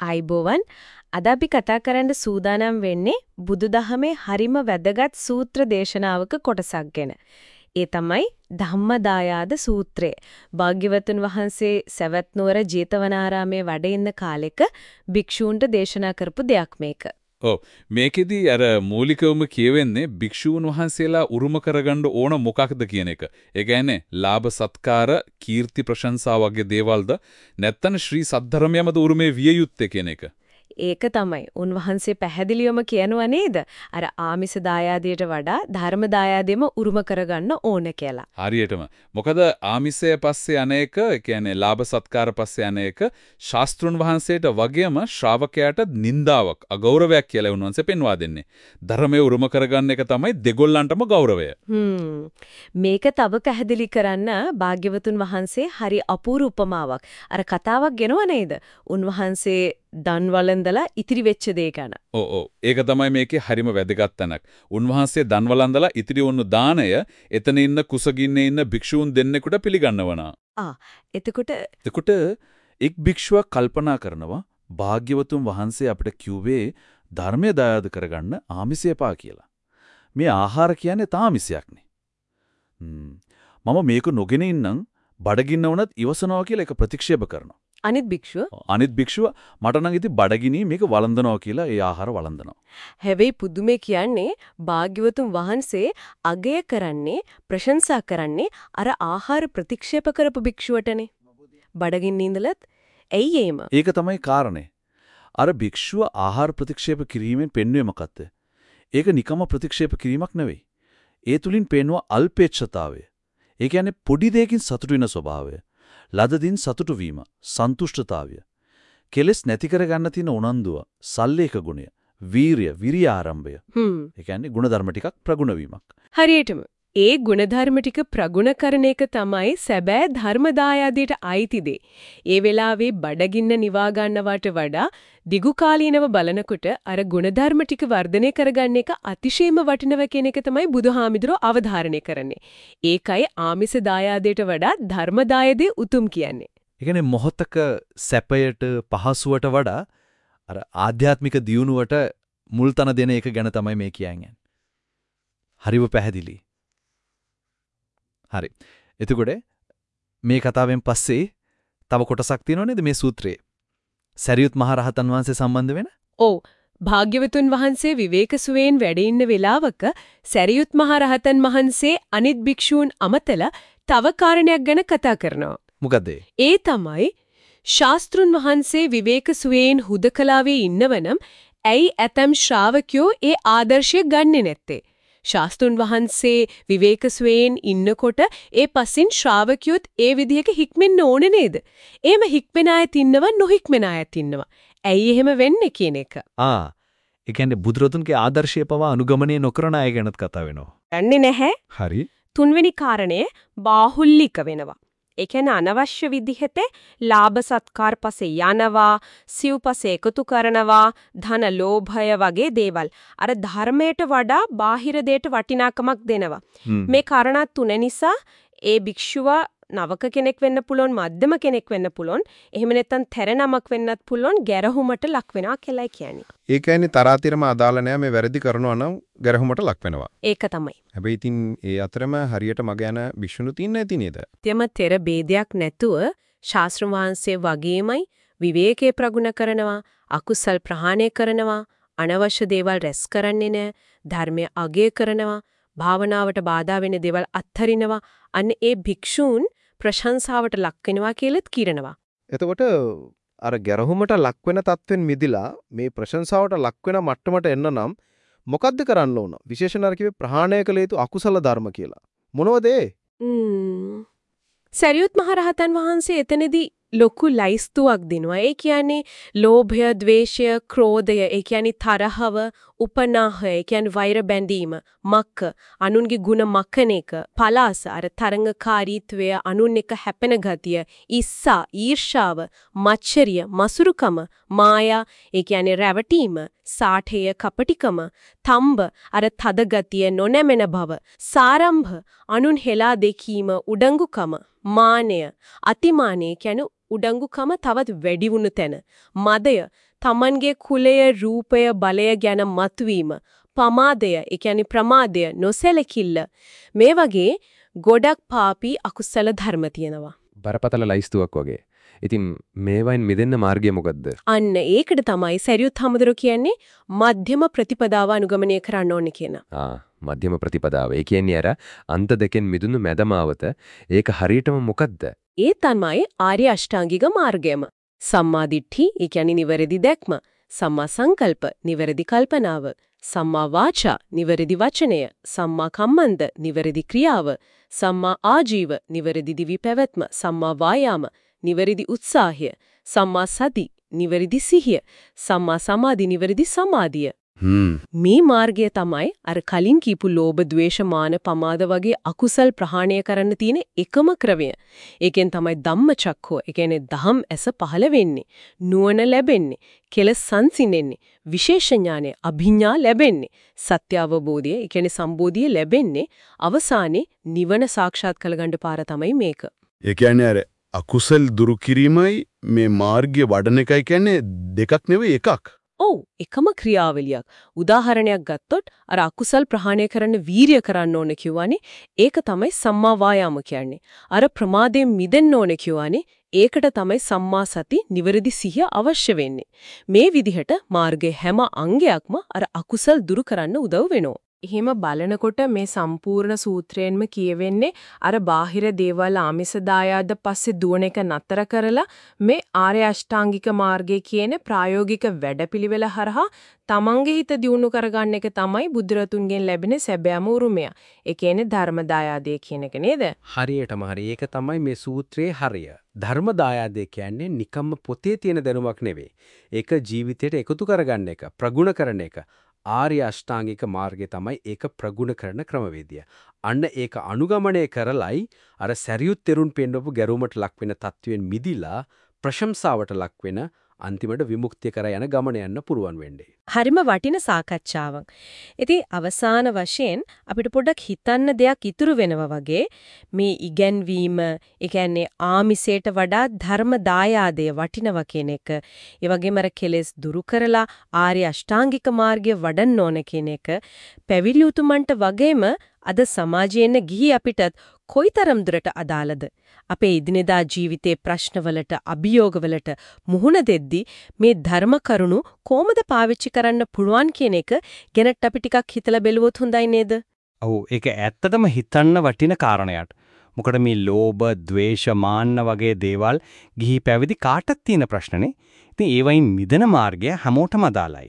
අයිබෝවන් අද අපි කතා කරන්න සූදානම් වෙන්නේ බුදුදහමේ හරිම වැදගත් සූත්‍ර දේශනාවක කොටසක් ගැන. ඒ තමයි ධම්මදායාද සූත්‍රය. භාග්‍යවතුන් වහන්සේ සවැත් නුවර ජේතවනාරාමේ වැඩ ඉන්න කාලෙක භික්ෂූන්ට දේශනා කරපු දෙයක් මේක. ඔව් මේකෙදි අර මූලිකවම කියවෙන්නේ භික්ෂූන් වහන්සේලා උරුම කරගන්න ඕන මොකක්ද කියන එක. ඒ කියන්නේ ලාභ සත්කාර, කීර්ති ප්‍රශංසා වගේ දේවල්ද නැත්තම් ශ්‍රී සද්ධර්මයමද උරුමේ විය යුත්තේ කියන එක. ඒක තමයි. උන්වහන්සේ පැහැදිලිවම කියනවා නේද? අර ආමිස දායාදයට වඩා ධර්ම දායාදෙම උරුම කරගන්න ඕන කියලා. හරියටම. මොකද ආමිසය පස්සේ අනේක, කියන්නේ ලාභ සත්කාර පස්සේ අනේක ශාස්ත්‍රුන් වහන්සේට වගේම ශ්‍රාවකයාට නින්දාවක්, අගෞරවයක් කියලා උන්වහන්සේ පෙන්වා දෙන්නේ. ධර්මයේ උරුම කරගන්න එක තමයි දෙගොල්ලන්ටම ගෞරවය. මේක තව පැහැදිලි කරන්න භාග්‍යවතුන් වහන්සේ හරි අපූර්ව උපමාවක්. අර කතාවක් ගෙනව නේද? උන්වහන්සේ දන් වළඳලා ඉතිරි වෙච්ච දේ ගැන. ඔව් ඔව්. ඒක තමයි මේකේ හරිම වැදගත් තැනක්. උන්වහන්සේ දන් වළඳලා ඉතිරි වුණු දාණය එතන ඉන්න කුසගින්නේ ඉන්න භික්ෂූන් දෙන්නෙකුට පිළිගන්නවනා. ආ එතකොට එතකොට එක් භික්ෂුවක් කල්පනා කරනවා භාග්‍යවතුන් වහන්සේ අපිට කිව්වේ ධර්මය දායාද කරගන්න ආමිසය පා කියලා. මේ ආහාර කියන්නේ තාමිසයක්නේ. මම මේක නොගෙන ඉන්නම් බඩගින්න වුණත් ඉවසනවා කියලා ඒක ප්‍රතික්ෂේප කරනවා. අනිත් භික්ෂුව අනිත් භික්ෂුව මට නම් ඉතින් බඩගිනි මේක වළඳනවා කියලා ඒ ආහාර වළඳනවා. හැබැයි පුදුමේ කියන්නේ භාග්‍යවතුන් වහන්සේ අගය කරන්නේ ප්‍රශංසා කරන්නේ අර ආහාර ප්‍රතික්ෂේප කරපු භික්ෂුවටනේ. බඩගින්න ඉඳලත් ඇයි ඒම? ඒක තමයි කාරණේ. අර භික්ෂුව ආහාර ප්‍රතික්ෂේප කිරීමෙන් පෙන්වුවේ මොකද්ද? ඒක නිකම්ම ප්‍රතික්ෂේප කිරීමක් නෙවෙයි. ඒ තුලින් පේනවා අල්පේච්ඡතාවය. ඒ කියන්නේ පොඩි දෙයකින් සතුටු වෙන ස්වභාවය. ලදදින් සතුටු වීම, සන්තුෂ්ඨතාවය. කෙලස් නැති කරගන්න තියෙන උනන්දුව, සල්ලේක ගුණය, වීරිය, විරිය ආරම්භය. හ්ම්. ඒ කියන්නේ ಗುಣධර්ම ටිකක් ප්‍රගුණ වීමක්. හරියටම ඒ ಗುಣධර්ම ටික ප්‍රගුණ කරන එක තමයි සැබෑ ධර්මදායාදයට අයිති දේ. ඒ වෙලාවේ බඩගින්න නිවා ගන්නවට වඩා දිගුකාලීනව බලනකොට අර ಗುಣධර්ම ටික වර්ධනය කරගන්න එක අතිශයම වටිනව කියන එක තමයි බුදුහාමිදුරෝ අවධාරණය කරන්නේ. ඒකයි ආමිස දායාදයට වඩා ධර්මදායදේ උතුම් කියන්නේ. ඒ කියන්නේ මොහතක සැපයට පහසුවට වඩා අර ආධ්‍යාත්මික දියුණුවට මුල් තන දෙන එක ගැන තමයි මේ කියන්නේ. හරිව පැහැදිලි. හරි. එතකොට මේ කතාවෙන් පස්සේ තව කොටසක් තියෙනව නේද මේ සූත්‍රයේ? සරියුත් මහ රහතන් වහන්සේ සම්බන්ධ වෙන? ඔව්. භාග්‍යවතුන් වහන්සේ විවේක සුවේන් වැඩ ඉන්න වෙලාවක සරියුත් මහ රහතන් වහන්සේ අනිත් භික්ෂූන් අමතලා තව කාරණයක් ගැන කතා කරනවා. මොකද ඒ තමයි ශාස්ත්‍රුන් වහන්සේ විවේක සුවේන් හුදකලාවේ ඉන්නවනම් ඇයි ඇතම් ශ්‍රාවකයෝ ඒ ආදර්ශය ගන්නෙ නැත්තේ? ශාස්ත්‍රුන් වහන්සේ විවේක සුවේන් ඉන්නකොට ඒ පසින් ශ්‍රාවකියොත් ඒ විදිහක හික්මෙන්න ඕනේ නේද? එහෙම හික්මෙන අයත් ඉන්නවා නොහික්මෙන අයත් ඉන්නවා. ඇයි එහෙම වෙන්නේ කියන එක. ආ ඒ කියන්නේ බුදුරදුන්ගේ ආදර්ශය පවා අනුගමනය නොකරන අය ගැනත් කතා වෙනවා. යන්නේ නැහැ. හරි. තුන්වෙනි කාරණය බාහුල්ලික වෙනවා. ඒ කියන්නේ අනවශ්‍ය විදිහට ලාභ සත්කාර පස්සේ යනවා, සිව්පස්සේ එකතු කරනවා, ධන ලෝභය වගේ දේවල්. අර ධර්මයට වඩා බාහිර දෙයට වටිනාකමක් දෙනවා. මේ කාරණා තුන නිසා ඒ භික්ෂුව නවක කෙනෙක් වෙන්න පුළුවන් මධ්‍යම කෙනෙක් වෙන්න පුළුවන් එහෙම නැත්නම් තැර නමක් වෙන්නත් පුළුවන් ගැරහුමට ලක් වෙනවා කියලා කියන්නේ. ඒ කියන්නේ තරාතිරම අදාළ නෑ මේ වැරදි කරනවා නම් ගැරහුමට ලක් වෙනවා. ඒක තමයි. හැබැයි ඉතින් ඒ අතරම හරියට මග යන විෂුණු තින්නේ නැති නේද? තෙම තෙර ભેදයක් නැතුව ශාස්ත්‍ර වහන්සේ වගේමයි විවේකේ ප්‍රගුණ කරනවා අකුසල් ප්‍රහාණය කරනවා අනවශ්‍ය දේවල් රැස් කරන්නේ නැහැ ධර්මය අගය කරනවා භාවනාවට බාධා වෙන දේවල් අත්හරිනවා අන්න ඒ භික්ෂූන් ප්‍රශංසාවට ලක් වෙනවා කියලත් කියනවා. එතකොට අර ගැරහුමට ලක් වෙන තත්වෙන් මිදිලා මේ ප්‍රශංසාවට ලක් වෙන මට්ටමට එන්න නම් මොකද්ද කරන්න ඕන? විශේෂණ අර කිව්වේ ප්‍රහාණය කළ යුතු අකුසල ධර්ම කියලා. මොනවද ඒ? සරියුත් මහරහතන් වහන්සේ එතනදී ලොකු ලයිස්තුවක් දෙනවා. ඒ කියන්නේ ලෝභය, ద్వේෂය, ක්‍රෝධය, ඒ කියන්නේ තරහව, උපනාහය, ඒ කියන්නේ වෛර බැඳීම, මක්ක, අනුන්ගේ ಗುಣ මකන එක, පලාස, අර තරංගකාරීත්වය, අනුන් එක හැපෙන ගතිය, ඉස්සා, ඊර්ෂාව, මච්චරිය, මසුරුකම, මායා, ඒ කියන්නේ රැවටීම, සාඨය, කපටිකම, තම්බ, අර තද ගතිය, නොනැමෙන බව, සාරම්භ, අනුන් හෙලා දෙකීම, උඩඟුකම, මානය, අතිමානය කියන්නේ උඩඟුකම තවත් වැඩි වුණු තැන. මදය තමන්ගේ කුලය, රූපය, බලය ගැන මතුවීම, පමාදය, ඒ කියන්නේ ප්‍රමාදය, නොසැලකිල්ල මේ වගේ ගොඩක් පාපී අකුසල ධර්ම තියෙනවා. බරපතල ලයිස්තුවක් වගේ. ඉතින් මේවයින් මිදෙන්න මාර්ගය මොකද්ද? අන්න ඒකට තමයි සරියුත් හමුදුර කියන්නේ මධ්‍යම ප්‍රතිපදාව අනුගමනය කරන්න ඕනේ කියන. ආ මධ්‍යම ප්‍රතිපදාව. ඒ කියන්නේ අර අන්ත දෙකෙන් මිදුණු මැදමාවත. ඒක හරියටම මොකද්ද? ඒ තමයි ආර්ය අෂ්ටාංගික මාර්ගයම. සම්මා දිට්ඨි, ඒ කියන්නේ නිවැරදි දැක්ම. සම්මා සංකල්ප, නිවැරදි කල්පනාව. සම්මා වාචා, නිවැරදි වචනය. සම්මා කම්මන්ත, නිවැරදි ක්‍රියාව. සම්මා ආජීව, නිවැරදි දිවි පැවැත්ම. සම්මා වායාම, නිවැරදි උත්සාහය. සම්මා සති, නිවැරදි සිහිය. සම්මා සමාධි, නිවැරදි සමාධිය. මේ මාර්ගය තමයි අර කලින් කීපු ලෝභ, ద్వේෂ, මාන, පමාද වගේ අකුසල් ප්‍රහාණය කරන්න තියෙන එකම ක්‍රමය. ඒකෙන් තමයි ධම්මචක්කෝ, ඒ කියන්නේ දහම් ඇස පහළ වෙන්නේ, නුවණ ලැබෙන්නේ, කෙලස් සංසිඳෙන්නේ, විශේෂ ඥානය, අභිඥා ලැබෙන්නේ, සත්‍ය අවබෝධය, ඒ කියන්නේ සම්බෝධිය ලැබෙන්නේ, අවසානයේ නිවන සාක්ෂාත් කරගන්න පාර තමයි මේක. ඒ කියන්නේ අර අකුසල් දුරු කිරීමයි මේ මාර්ගය වඩන එකයි කියන්නේ දෙකක් නෙවෙයි එකක්. ඔව් එකම ක්‍රියාවලියක්. උදාහරණයක් ගත්තොත් අර අකුසල් ප්‍රහාණය කරන්න වීරිය කරන්න ඕන කියවනේ ඒක තමයි සම්මා වායාම කියන්නේ. අර ප්‍රමාදයෙන් මිදෙන්න ඕන කියවනේ ඒකට තමයි සම්මා සති නිවැරදි සිහිය අවශ්‍ය වෙන්නේ. මේ විදිහට මාර්ගයේ හැම අංගයක්ම අර අකුසල් දුරු කරන්න උදව් වෙනවා. එහෙම බලනකොට මේ සම්පූර්ණ සූත්‍රයෙන්ම කියවෙන්නේ අර බාහිර දේවල් ආමිස දායාද පස්සේ දුවන එක නතර කරලා මේ ආර්ය අෂ්ටාංගික මාර්ගය කියන ප්‍රායෝගික වැඩපිළිවෙල හරහා තමන්ගේ හිත දියුණු කරගන්න එක තමයි බුදුරතුන්ගෙන් ලැබෙන සැබෑම උරුමය. ඒ කියන්නේ ධර්ම දායාදය කියන එක නේද? හරියටම හරි. ඒක තමයි මේ සූත්‍රයේ හරිය. ධර්ම දායාදේ කියන්නේ නිකම්ම පොතේ තියෙන දැනුමක් නෙවෙයි. ඒක ජීවිතයට එකතු කරගන්න එක, ප්‍රගුණ කරන එක. ආර්ය අෂ්ටාංගික මාර්ගය තමයි ඒක ප්‍රගුණ කරන ක්‍රමවේදය. අන්න ඒක අනුගමනය කරලයි අර සැරියුත් තෙරුන් පෙන්වපු ගැරුමට ලක් වෙන තත්වයෙන් මිදිලා ප්‍රශංසාවට ලක් වෙන අන්තිමට විමුක්තිය කර යන ගමන යන්න පුරුවන් වෙන්නේ. හරිම වටින සාකච්ඡාවක්. ඉතින් අවසාන වශයෙන් අපිට පොඩ්ඩක් හිතන්න දෙයක් ඉතුරු වෙනවා වගේ මේ ඉගැන්වීම, ඒ කියන්නේ ආමිසයට වඩා ධර්ම දායාදය වටිනවා කියන එක, ඒ වගේම අර කෙලෙස් දුරු කරලා ආර්ය අෂ්ටාංගික මාර්ගය වඩන්න ඕන කියන එක, පැවිදි උතුමන්ට වගේම අද සමාජයෙන් ගිහි අපිටත් කොයිතරම් දුරට අදාළද අපේ ඉදිනදා ජීවිතයේ ප්‍රශ්නවලට අභියෝගවලට මුහුණ දෙද්දී මේ ධර්ම කරුණු කොහොමද පාවිච්චි කරන්න පුළුවන් කියන එක ගැනත් අපි ටිකක් හිතලා බැලුවොත් හොඳයි නේද? ඔව් ඒක ඇත්තටම හිතන්න වටින කාරණයක්. මොකද මේ ලෝභ, ద్వේෂ, මාන්න වගේ දේවල් ගිහි පැවිදි කාටත් තියෙන ප්‍රශ්නනේ. ඉතින් ඒවයින් මිදෙන මාර්ගය හැමෝටම අදාළයි.